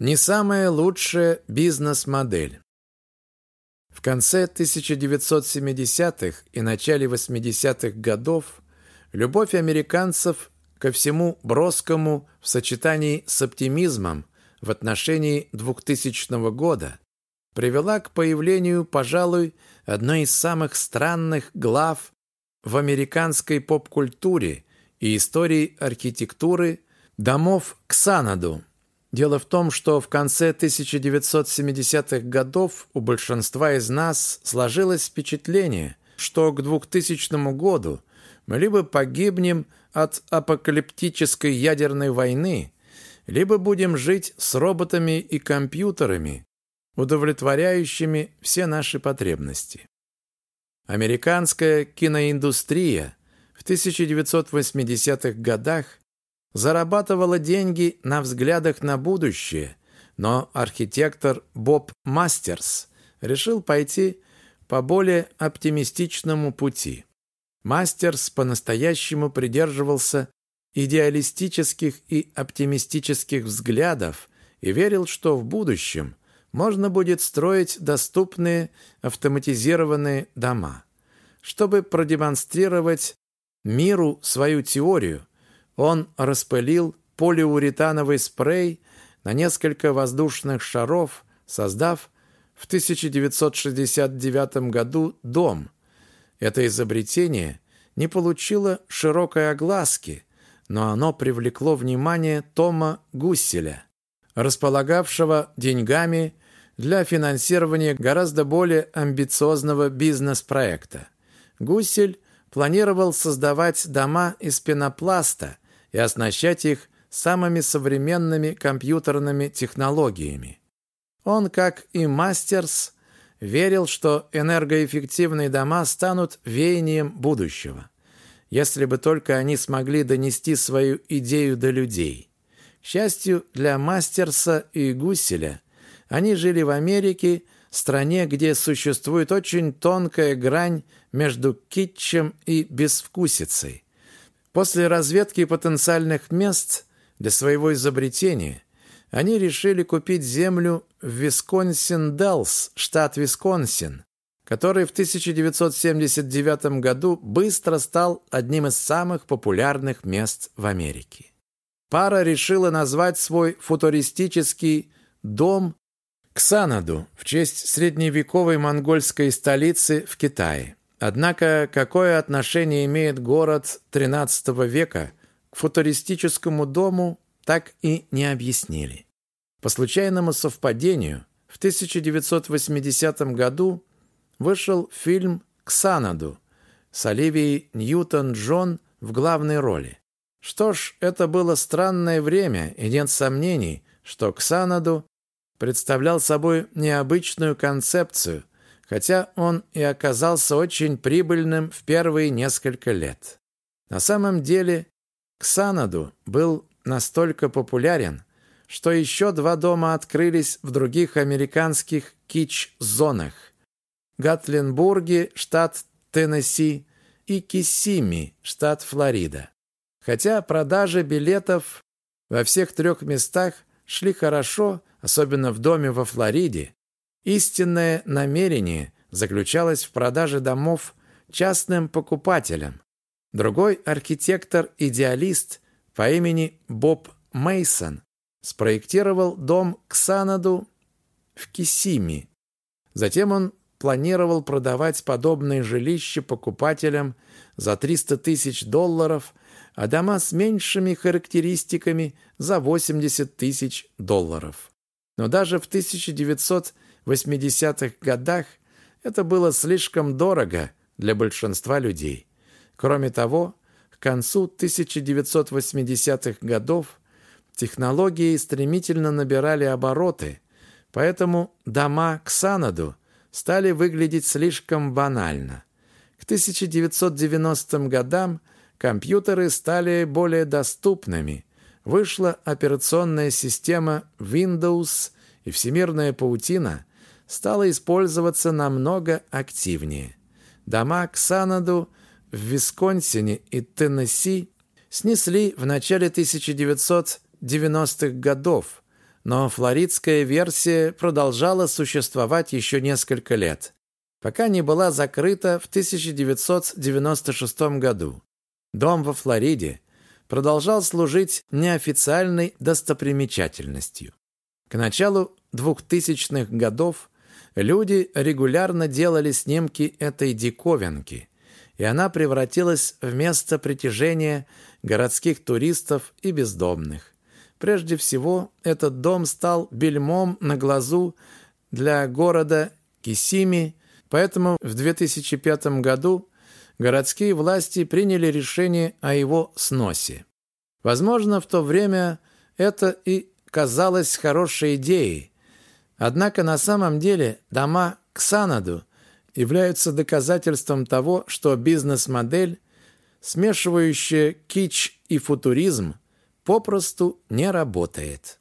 Не самая лучшая бизнес-модель. В конце 1970-х и начале 80-х годов любовь американцев ко всему броскому в сочетании с оптимизмом в отношении 2000 года привела к появлению, пожалуй, одной из самых странных глав в американской поп-культуре и истории архитектуры домов Ксанаду. Дело в том, что в конце 1970-х годов у большинства из нас сложилось впечатление, что к 2000 году мы либо погибнем от апокалиптической ядерной войны, либо будем жить с роботами и компьютерами, удовлетворяющими все наши потребности. Американская киноиндустрия в 1980-х годах зарабатывала деньги на взглядах на будущее, но архитектор Боб Мастерс решил пойти по более оптимистичному пути. Мастерс по-настоящему придерживался идеалистических и оптимистических взглядов и верил, что в будущем можно будет строить доступные автоматизированные дома. Чтобы продемонстрировать миру свою теорию, он распылил полиуретановый спрей на несколько воздушных шаров, создав в 1969 году дом. Это изобретение не получило широкой огласки, но оно привлекло внимание Тома Гусселя, располагавшего деньгами для финансирования гораздо более амбициозного бизнес-проекта. Гуссель планировал создавать дома из пенопласта и оснащать их самыми современными компьютерными технологиями. Он, как и Мастерс, верил, что энергоэффективные дома станут веянием будущего, если бы только они смогли донести свою идею до людей. К счастью для Мастерса и Гусселя, они жили в Америке, стране, где существует очень тонкая грань между китчем и безвкусицей. После разведки потенциальных мест для своего изобретения они решили купить землю в Висконсин-Делс, штат Висконсин, который в 1979 году быстро стал одним из самых популярных мест в Америке. Пара решила назвать свой футуристический дом Ксанаду в честь средневековой монгольской столицы в Китае. Однако какое отношение имеет город XIII века к футуристическому дому, так и не объяснили. По случайному совпадению, в 1980 году вышел фильм «Ксанаду» с Оливией Ньютон-Джон в главной роли. Что ж, это было странное время, и нет сомнений, что Ксанаду представлял собой необычную концепцию, хотя он и оказался очень прибыльным в первые несколько лет. На самом деле Ксанаду был настолько популярен, что еще два дома открылись в других американских кич-зонах – Гатлинбурге, штат Теннесси, и Киссими, штат Флорида. Хотя продажи билетов во всех трех местах шли хорошо, особенно в доме во Флориде, истинное намерение заключалось в продаже домов частным покупателям. Другой архитектор-идеалист по имени Боб Мейсон спроектировал дом Ксанаду в Кисими. Затем он планировал продавать подобные жилища покупателям за 300 тысяч долларов, а дома с меньшими характеристиками за 80 тысяч долларов. Но даже в 1980-х годах это было слишком дорого для большинства людей. Кроме того, к концу 1980-х годов технологии стремительно набирали обороты, поэтому дома к Санаду стали выглядеть слишком банально. К 1990 годам компьютеры стали более доступными – вышла операционная система Windows, и всемирная паутина стала использоваться намного активнее. Дома Ксанаду в Висконсине и Теннесси снесли в начале 1990-х годов, но флоридская версия продолжала существовать еще несколько лет, пока не была закрыта в 1996 году. Дом во Флориде продолжал служить неофициальной достопримечательностью. К началу 2000-х годов люди регулярно делали снимки этой диковинки, и она превратилась в место притяжения городских туристов и бездомных. Прежде всего, этот дом стал бельмом на глазу для города Кисими, поэтому в 2005 году городские власти приняли решение о его сносе. Возможно, в то время это и казалось хорошей идеей, однако на самом деле дома Ксанаду являются доказательством того, что бизнес-модель, смешивающая кич и футуризм, попросту не работает.